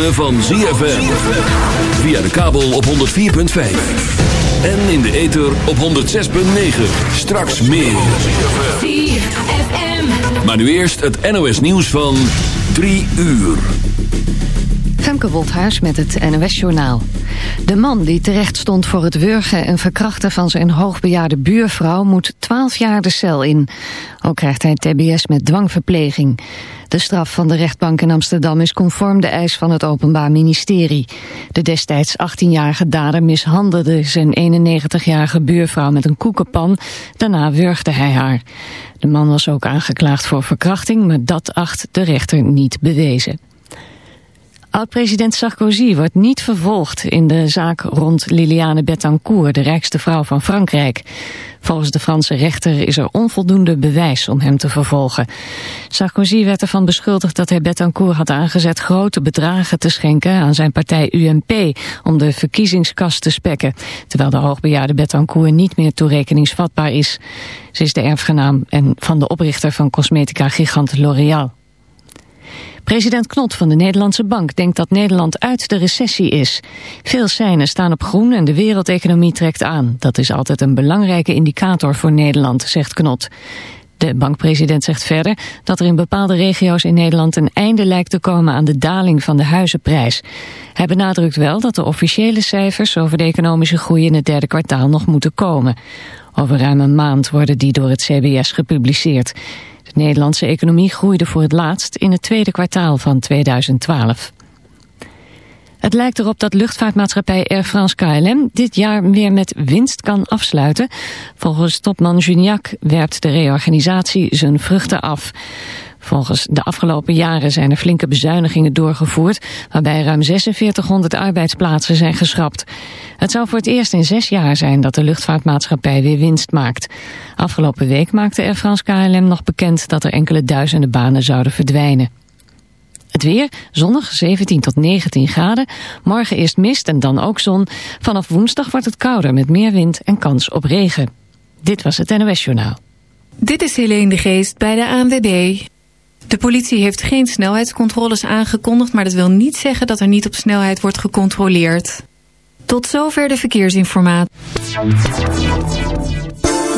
ritme van ZFM. Via de kabel op 104.5. En in de ether op 106.9. Straks meer. Maar nu eerst het NOS nieuws van 3 uur. Femke Woldhuis met het NOS-journaal. De man die terecht stond voor het wurgen en verkrachten van zijn hoogbejaarde buurvrouw moet 12 jaar de cel in. Ook krijgt hij tbs met dwangverpleging. De straf van de rechtbank in Amsterdam is conform de eis van het Openbaar Ministerie. De destijds 18-jarige dader mishandelde zijn 91-jarige buurvrouw met een koekenpan. Daarna wurgde hij haar. De man was ook aangeklaagd voor verkrachting, maar dat acht de rechter niet bewezen. Oud-president Sarkozy wordt niet vervolgd in de zaak rond Liliane Bettencourt, de rijkste vrouw van Frankrijk. Volgens de Franse rechter is er onvoldoende bewijs om hem te vervolgen. Sarkozy werd ervan beschuldigd dat hij Bettencourt had aangezet grote bedragen te schenken aan zijn partij UMP om de verkiezingskas te spekken, terwijl de hoogbejaarde Bettencourt niet meer toerekeningsvatbaar is. Ze is de erfgenaam en van de oprichter van cosmetica-gigant L'Oréal. President Knot van de Nederlandse Bank denkt dat Nederland uit de recessie is. Veel seinen staan op groen en de wereldeconomie trekt aan. Dat is altijd een belangrijke indicator voor Nederland, zegt Knot. De bankpresident zegt verder dat er in bepaalde regio's in Nederland een einde lijkt te komen aan de daling van de huizenprijs. Hij benadrukt wel dat de officiële cijfers over de economische groei in het derde kwartaal nog moeten komen. Over ruim een maand worden die door het CBS gepubliceerd. De Nederlandse economie groeide voor het laatst in het tweede kwartaal van 2012. Het lijkt erop dat luchtvaartmaatschappij Air France KLM dit jaar weer met winst kan afsluiten. Volgens topman Juniac werpt de reorganisatie zijn vruchten af. Volgens de afgelopen jaren zijn er flinke bezuinigingen doorgevoerd... waarbij ruim 4600 arbeidsplaatsen zijn geschrapt. Het zou voor het eerst in zes jaar zijn dat de luchtvaartmaatschappij weer winst maakt. Afgelopen week maakte Air France KLM nog bekend dat er enkele duizenden banen zouden verdwijnen. Het weer, zonnig 17 tot 19 graden. Morgen eerst mist en dan ook zon. Vanaf woensdag wordt het kouder met meer wind en kans op regen. Dit was het NOS Journaal. Dit is Helene de Geest bij de ANWB. De politie heeft geen snelheidscontroles aangekondigd... maar dat wil niet zeggen dat er niet op snelheid wordt gecontroleerd. Tot zover de verkeersinformatie.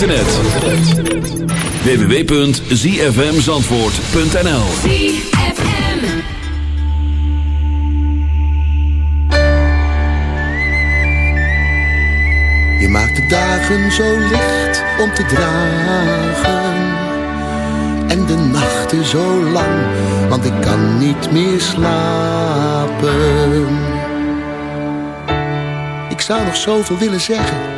Internet. www.zfmzandvoort.nl Je maakt de dagen zo licht om te dragen. En de nachten zo lang, want ik kan niet meer slapen. Ik zou nog zoveel willen zeggen,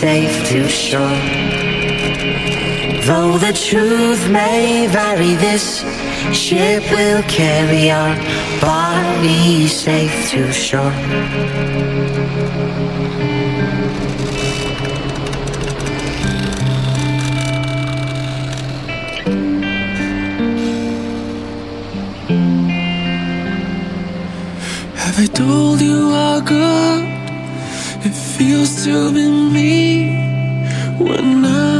safe to shore. Though the truth may vary, this ship will carry our bodies safe to shore. Have I told you our good? to be me when I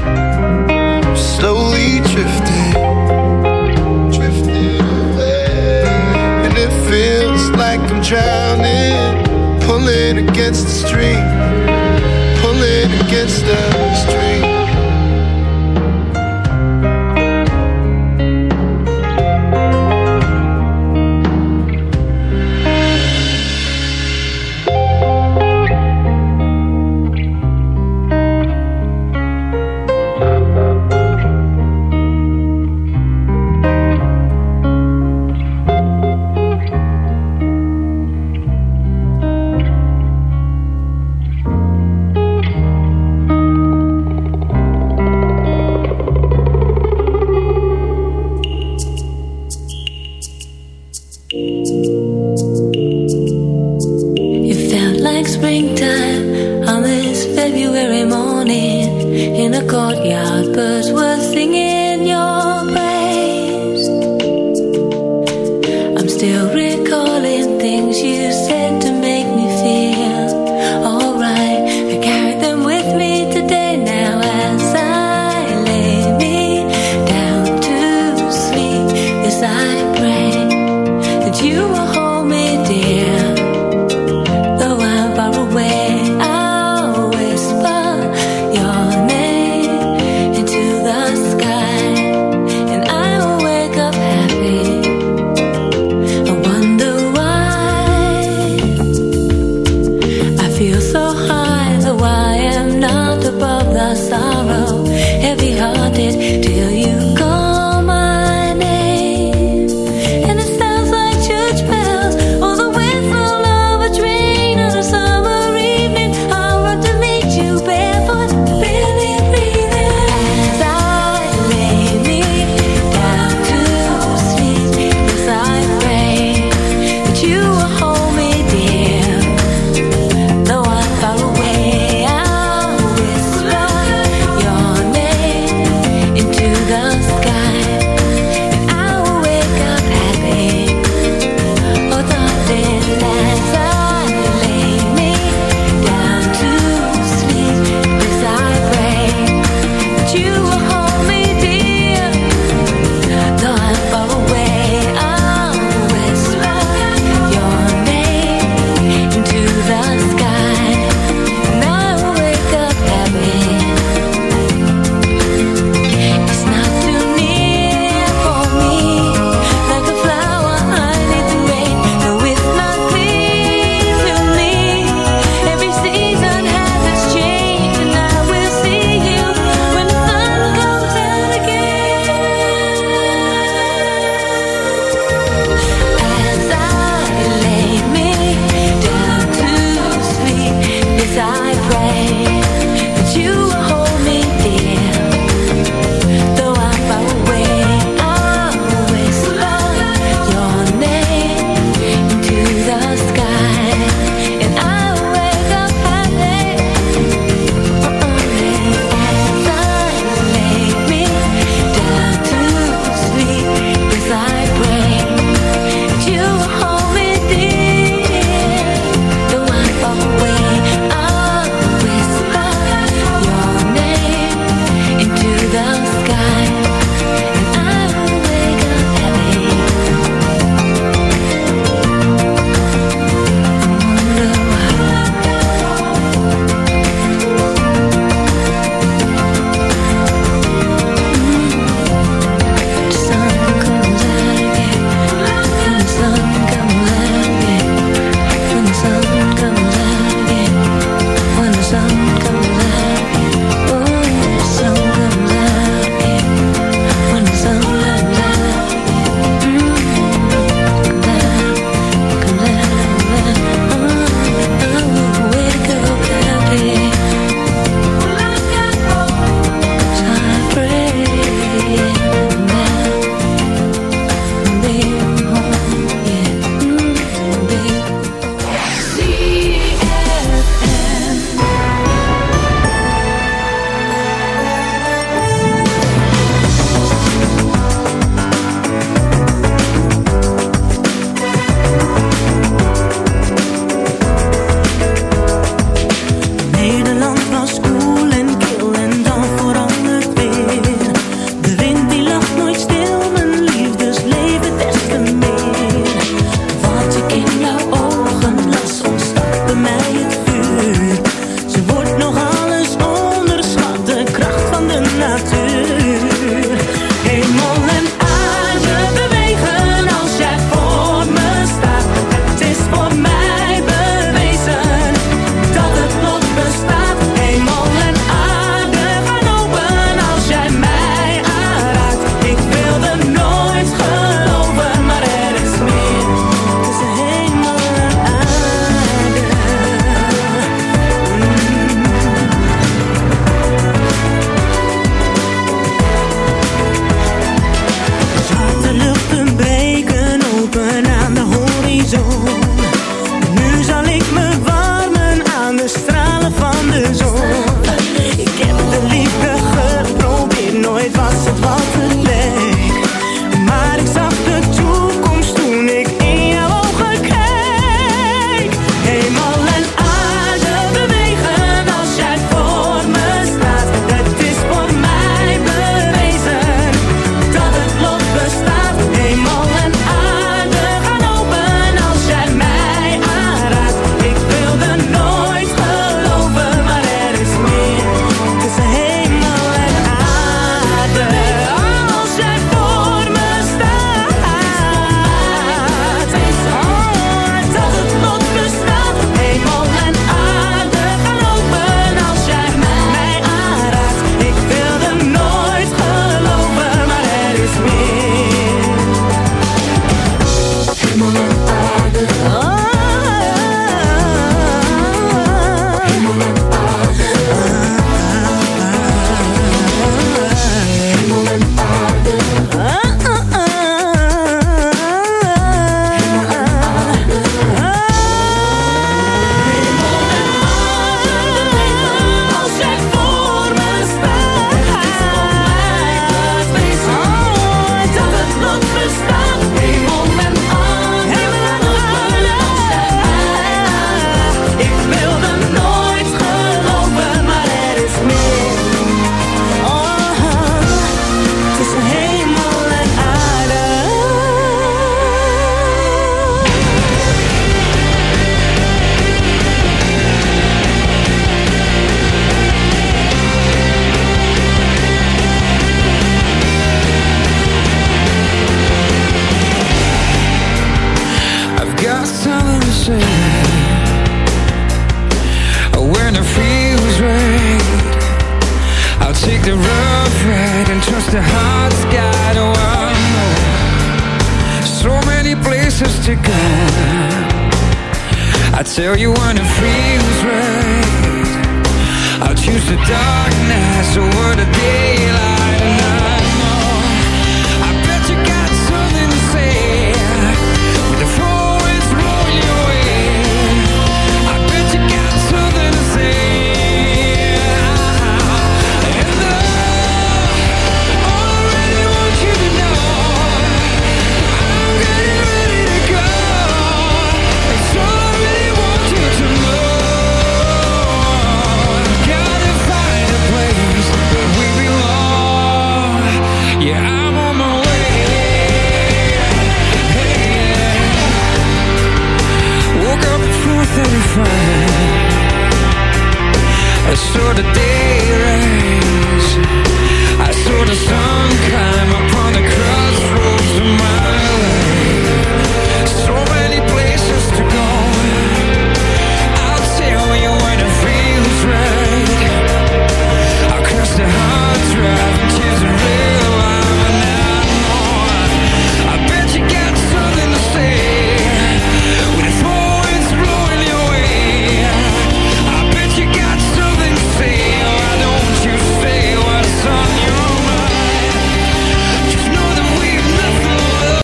drowning, pulling against the stream,